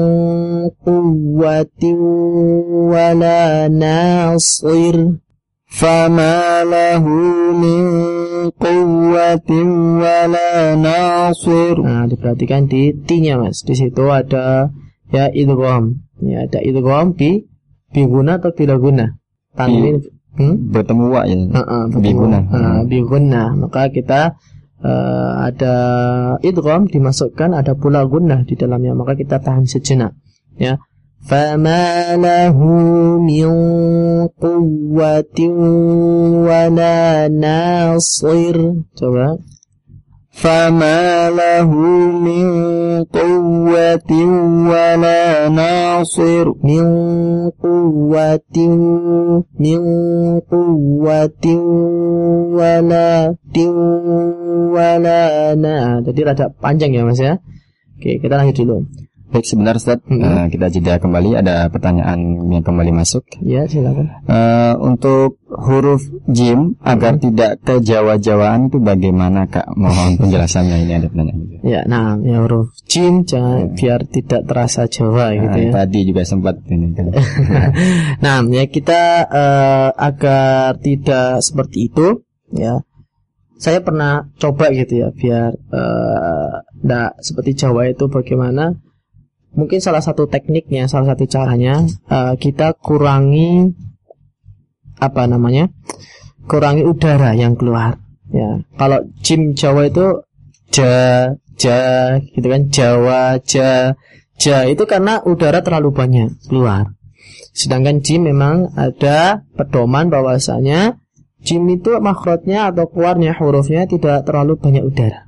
quwwatin wala nasir. Fama lahu min quwwatin wala nasir. Nah, diperhatikan di T-nya Mas. Di situ ada ya idgham. Ya, ada idgham bi bi guna atau bila guna? Tanwin hmm? Bertemu wa ya. Heeh, Bi guna. Nah, bi guna. Maka kita eh, ada idgham dimasukkan, ada pula gunnah di dalamnya. Maka kita tahan sejenak. Ya. فما له من قوة ولا ناصر coba فما له من قوة ولا ناصر min quwwatin min quwwatin wala tin wala na jadi rada panjang ya mas ya oke kita lanjut dulu Baik sebentar Ustaz, Hmm. Eh, kita jeda kembali ada pertanyaan yang kembali masuk. ya silakan Eh, untuk huruf jim agar tidak ke Jawa-Jawaan itu bagaimana Kak? Mohon [laughs] penjelasannya ini ada pertanyaan. gitu. ya nah ya huruf jim jangan biar tidak terasa Jawa gitu Nah, ya Tadi juga sempat ini kan. [laughs] nah, ya kita eh, agar tidak seperti itu, ya. Saya pernah coba gitu ya, biar eh, nggak seperti Jawa itu bagaimana? Mungkin salah satu tekniknya, salah satu caranya eh, kita kurangi apa namanya? Kurangi udara yang keluar. Ya, kalau jim Jawa itu ja, ja, gitu kan, Jawa, ja, ja itu karena udara terlalu banyak keluar. Sedangkan jim memang ada pedoman bahwasanya jim itu makhrajnya atau keluarnya hurufnya tidak terlalu banyak udara.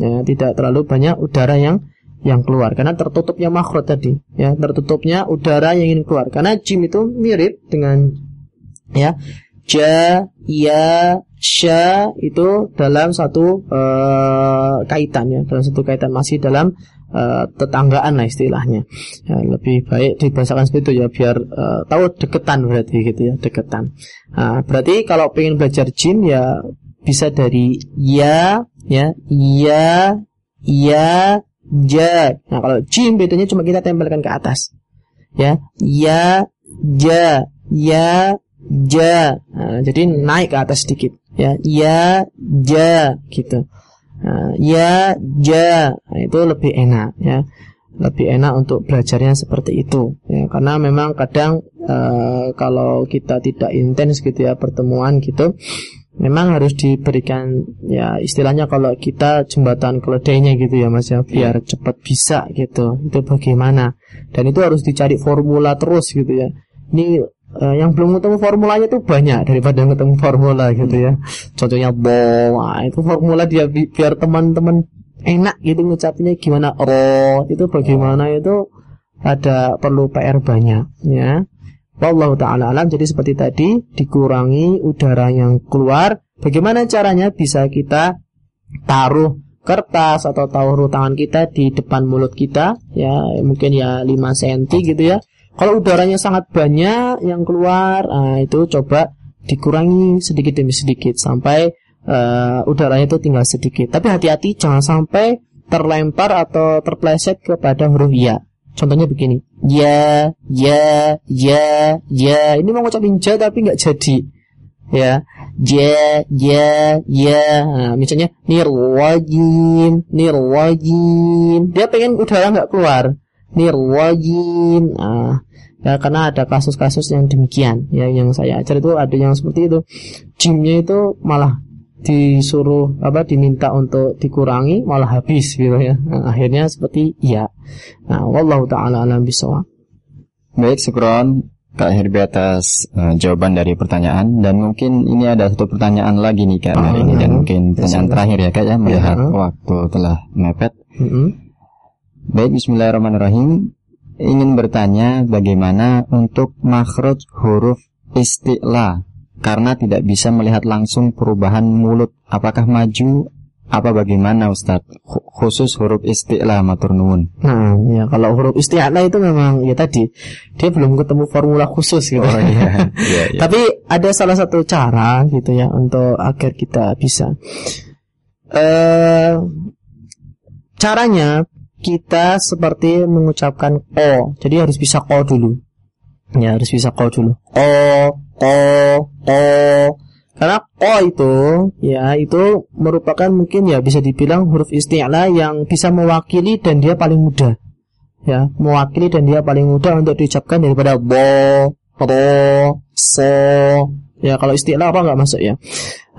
Ya, tidak terlalu banyak udara yang yang keluar karena tertutupnya makhraj tadi, ya, tertutupnya udara yang ingin keluar. Karena jim itu mirip dengan ya ja, ya, sya itu dalam satu eh, kaitan ya, dalam satu kaitan masih dalam eh, tetanggaan lah istilahnya. Ya, lebih baik dibahasakan seperti itu ya biar eh, tahu deketan berarti gitu ya, deketan. Nah, berarti kalau pengen belajar jim ya bisa dari ya, ya, ya, ya, ja. Nah, kalau jim bedanya cuma kita tempelkan ke atas. Ya, ya, ja, ya, ja. Nah, jadi naik ke atas sedikit. Ya, ya, ja gitu. Nah, ya, ja. Nah, itu lebih enak ya. Lebih enak untuk belajarnya seperti itu ya karena memang kadang eh, kalau kita tidak intens gitu ya pertemuan gitu memang harus diberikan ya istilahnya kalau kita jembatan keledainya gitu ya Mas ya biar cepat bisa gitu. Itu bagaimana? Dan itu harus dicari formula terus gitu ya. Ini eh, yang belum ketemu formulanya tuh banyak daripada yang ketemu formula gitu ya. Contohnya bo, nah, itu formula dia bi- biar teman-teman enak gitu ngucapnya gimana ro itu bagaimana itu ada perlu PR banyak ya. Wallahu taala alam jadi seperti tadi dikurangi udara yang keluar. Bagaimana caranya bisa kita taruh kertas atau taruh tangan kita di depan mulut kita ya mungkin ya 5 cm gitu ya. Kalau udaranya sangat banyak yang keluar, nah itu coba dikurangi sedikit demi sedikit sampai eh, udaranya itu tinggal sedikit. Tapi hati-hati jangan sampai terlempar atau terpleset kepada huruf ya. Contohnya begini, ya, ya, ya, ya. Ini mau ngucapin ja tapi nggak jadi. Ya, ja, ya, ya. Nah, misalnya nirwajim, nirwajim. Dia pengen udara nggak keluar. Nirwajim. Nah, ya karena ada kasus-kasus yang demikian. Ya, yang saya ajar itu ada yang seperti itu. Jimnya itu malah disuruh apa diminta untuk dikurangi malah habis gitu ya. Nah, akhirnya seperti iya. Nah, wallahu taala alam bisawab. Baik, syukron Kak Herbi atas uh, jawaban dari pertanyaan dan mungkin ini ada satu pertanyaan lagi nih Kak hari ini dan mungkin pertanyaan terakhir ya Kak ya melihat Ya. waktu telah mepet. Mm-mm. Baik Bismillahirrahmanirrahim ingin bertanya bagaimana untuk makhraj huruf isti'la karena tidak bisa melihat langsung perubahan mulut apakah maju apa bagaimana Ustadz Khu- khusus huruf isti'la matur nuwun Nah, ya kalau huruf isti'la itu memang ya tadi dia belum ketemu formula khusus gitu. Oh, iya. [laughs] Iya, iya. Tapi ada salah satu cara gitu ya untuk agar kita bisa. Eh caranya kita seperti mengucapkan o. Jadi harus bisa ko dulu. Ya, harus bisa ko dulu. O, ko, ko. Karena ko itu ya itu merupakan mungkin ya bisa dibilang huruf isti'la yang bisa mewakili dan dia paling mudah. Ya, mewakili dan dia paling mudah untuk diucapkan daripada bo, ro, so. Ya, kalau istilah apa nggak masuk ya.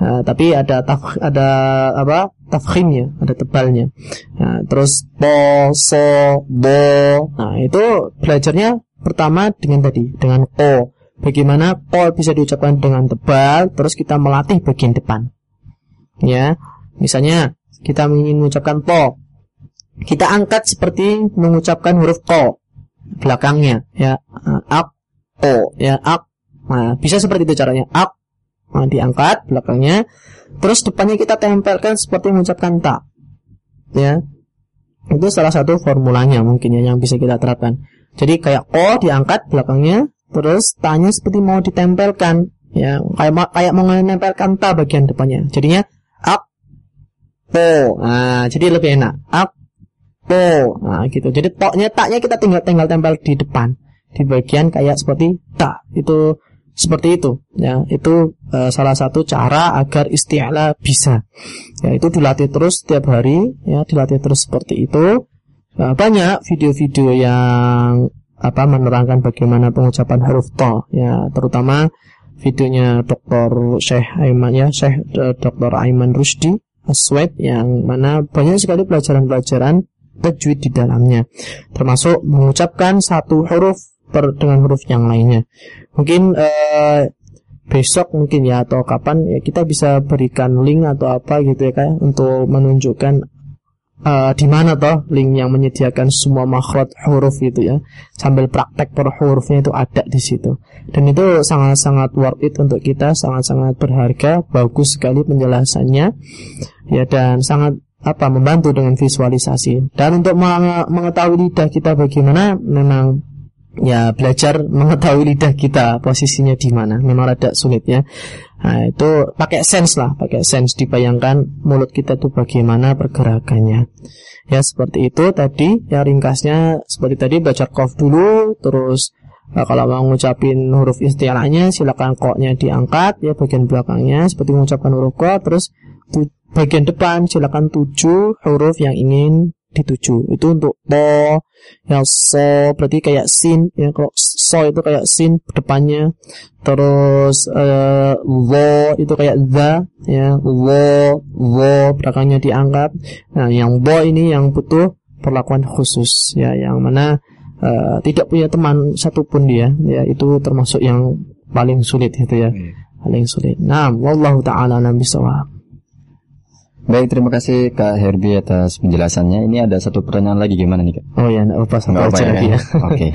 Nah, tapi ada taf, ada apa? Tafkhimnya, ada tebalnya. Nah, terus bo, so, bo. Nah, itu belajarnya pertama dengan tadi, dengan ko. Bagaimana ko bisa diucapkan dengan tebal, terus kita melatih bagian depan. Ya, misalnya kita ingin mengucapkan po, kita angkat seperti mengucapkan huruf ko belakangnya. Ya Uh, ak ko ya ak. Nah bisa seperti itu caranya. Ak nah, diangkat belakangnya. Terus depannya kita tempelkan seperti mengucapkan ta. Ya itu salah satu formulanya mungkin ya yang bisa kita terapkan. Jadi kayak ko diangkat belakangnya terus tanya seperti mau ditempelkan. Ya. Kayak kayak mau menempelkan ta bagian depannya. Jadinya ak po. Nah jadi lebih enak. Ak po. Nah gitu. Jadi toknya taknya kita tinggal tinggal tempel di depan. Di bagian kayak seperti tak itu seperti itu. Ya itu eh, salah satu cara agar isti'la bisa. Ya itu dilatih terus setiap hari. Ya dilatih terus seperti itu. Nah, banyak video-video yang apa menerangkan bagaimana pengucapan huruf to ya terutama videonya Dr. Syekh Aiman ya Syekh eh, Dr. Aiman Rusdi Aswed yang mana banyak sekali pelajaran-pelajaran tajwid di dalamnya termasuk mengucapkan satu huruf per dengan huruf yang lainnya mungkin eh, besok mungkin ya atau kapan ya kita bisa berikan link atau apa gitu ya kayak untuk menunjukkan eh, di mana toh link yang menyediakan semua makhraj huruf gitu ya? Sambil praktek per hurufnya itu ada di situ. Dan itu sangat-sangat worth it untuk kita sangat-sangat berharga bagus sekali penjelasannya. Ya dan sangat apa membantu dengan visualisasi. Dan untuk menge- mengetahui lidah kita bagaimana memang ya belajar mengetahui lidah kita posisinya di mana. Memang rada sulit ya. Nah, itu pakai sense lah pakai sense. Dibayangkan mulut kita tuh bagaimana pergerakannya. Ya seperti itu tadi. Ya ringkasnya seperti tadi baca kof dulu. Terus Nah, kalau mau ngucapin huruf istilahnya silakan koknya diangkat ya bagian belakangnya. Seperti mengucapkan huruf ko terus bagian depan silakan tuju huruf yang ingin dituju. Itu untuk to yang so berarti kayak sin ya kalau so itu kayak sin depannya. Terus wo itu kayak the ya wo wo belakangnya diangkat nah yang bo ini yang butuh perlakuan khusus ya yang mana eh, tidak punya teman satupun dia ya itu termasuk yang paling sulit itu ya. Paling sulit. Nah wallahu taala alam bisawab Baik, terima kasih Kak Herbie atas penjelasannya. Ini ada satu pertanyaan lagi gimana nih Kak? oh ya nggak apa sampai Nggak apa aja ya, ya [laughs] Oke.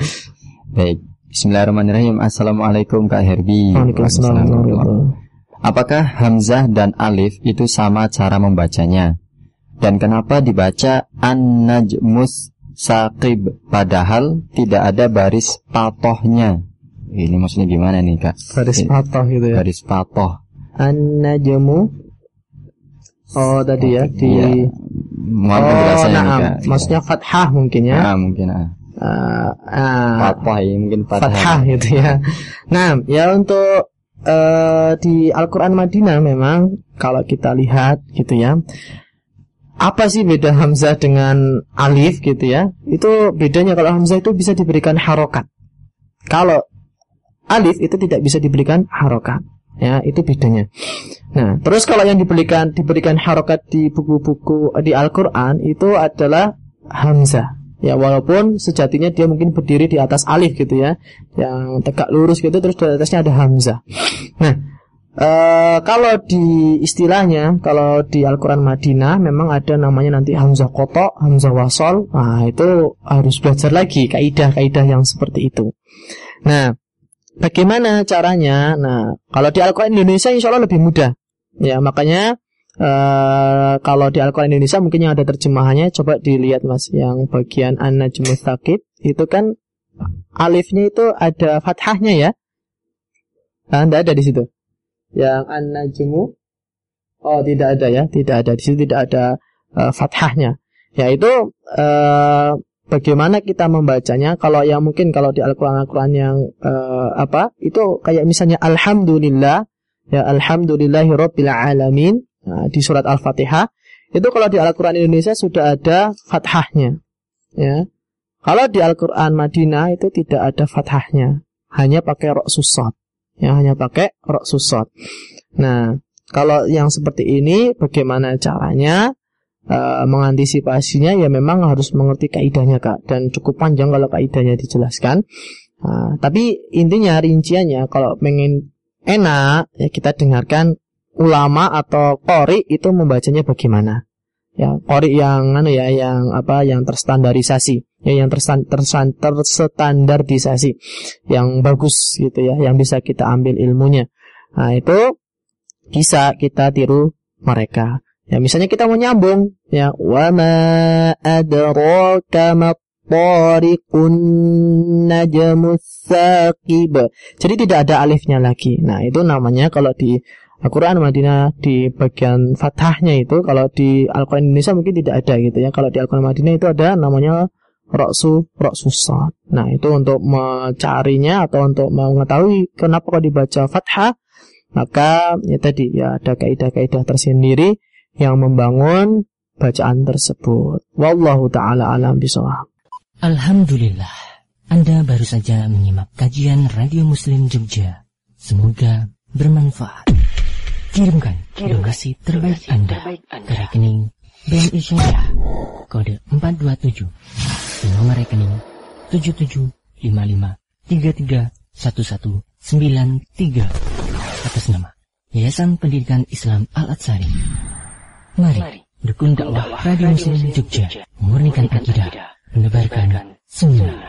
Baik. Bismillahirrahmanirrahim. Assalamualaikum Kak Herbie. Waalaikumsalam warahmatullahi Apakah Hamzah dan Alif itu sama cara membacanya? Dan kenapa dibaca An-Najmus Saqib padahal tidak ada baris patohnya? Ini maksudnya gimana nih Kak? baris patoh gitu ya Baris patoh. An-najmu Oh tadi ya di. Mohon Oh naam. Maksudnya fathah mungkin ya Ah, mungkin ah. Ah, ah, Patoh ya, mungkin fathah. Fathah gitu ya Nah ya untuk eh, Di Al-Quran Madinah memang Kalau kita lihat gitu ya apa sih beda Hamzah dengan Alif gitu ya Itu bedanya kalau Hamzah itu bisa diberikan harokat Kalau Alif itu tidak bisa diberikan harokat Ya itu bedanya Nah terus kalau yang diberikan Diberikan harokat di buku-buku Di Al-Quran itu adalah Hamzah Ya walaupun sejatinya dia mungkin berdiri di atas alif gitu ya, yang tegak lurus gitu terus di atasnya ada hamzah. Nah, e, kalau di istilahnya, kalau di Al-Quran Madinah memang ada namanya nanti hamzah kotok, hamzah wasol. Nah itu harus belajar lagi kaidah-kaidah yang seperti itu. Nah, bagaimana caranya? Nah, kalau di Al-Quran Indonesia insya Allah lebih mudah. Ya makanya Uh, kalau di Al-Quran Indonesia mungkin yang ada terjemahannya coba dilihat mas yang bagian an-najmu itu kan alifnya itu ada fathahnya ya? Nah, tidak ada di situ. Yang an-najmu oh tidak ada ya tidak ada. Di situ tidak ada uh, fathahnya. Yaitu uh, bagaimana kita membacanya? Kalau yang mungkin kalau di Al-Quran Al-Quran yang uh, apa? Itu kayak misalnya Alhamdulillah ya Alhamdulillahirobbil alamin Nah, di surat Al-Fatihah itu kalau di Al-Qur'an Indonesia sudah ada fathahnya. Ya. Kalau di Al-Qur'an Madinah itu tidak ada fathahnya, hanya pakai rok susot. Ya, hanya pakai rok susot. Nah, kalau yang seperti ini bagaimana caranya? Uh, mengantisipasinya ya memang harus mengerti kaidahnya kak dan cukup panjang kalau kaidahnya dijelaskan. Uh, tapi intinya rinciannya kalau pengen enak ya kita dengarkan ulama atau kori itu membacanya bagaimana? Ya, kori yang anu ya, yang apa, yang terstandarisasi, ya, yang tersan, tersan, terstandardisasi, yang bagus gitu ya, yang bisa kita ambil ilmunya. Nah itu bisa kita tiru mereka. Ya misalnya kita mau nyambung ya wa ma adraka tariqun najmus Jadi tidak ada alifnya lagi. Nah, itu namanya kalau di Al-Quran Madinah di bagian fathahnya itu kalau di Al-Quran Indonesia mungkin tidak ada gitu ya. Kalau di Al-Quran Madinah itu ada namanya Roksu Roksu Sad. Nah itu untuk mencarinya atau untuk mengetahui kenapa kok dibaca fathah maka ya tadi ya ada kaidah-kaidah tersendiri yang membangun bacaan tersebut. Wallahu taala alam bisawab. Alhamdulillah, Anda baru saja menyimak kajian Radio Muslim Jogja. Semoga bermanfaat. Kirimkan donasi terbaik Anda. ke rekening BNI Syariah kode 427 nomor rekening 7755331193 atas nama Yayasan Pendidikan Islam Al-Atsari. Mari dukung dakwah Radio Muslim Jogja, memurnikan akidah, mendebarkan sunnah.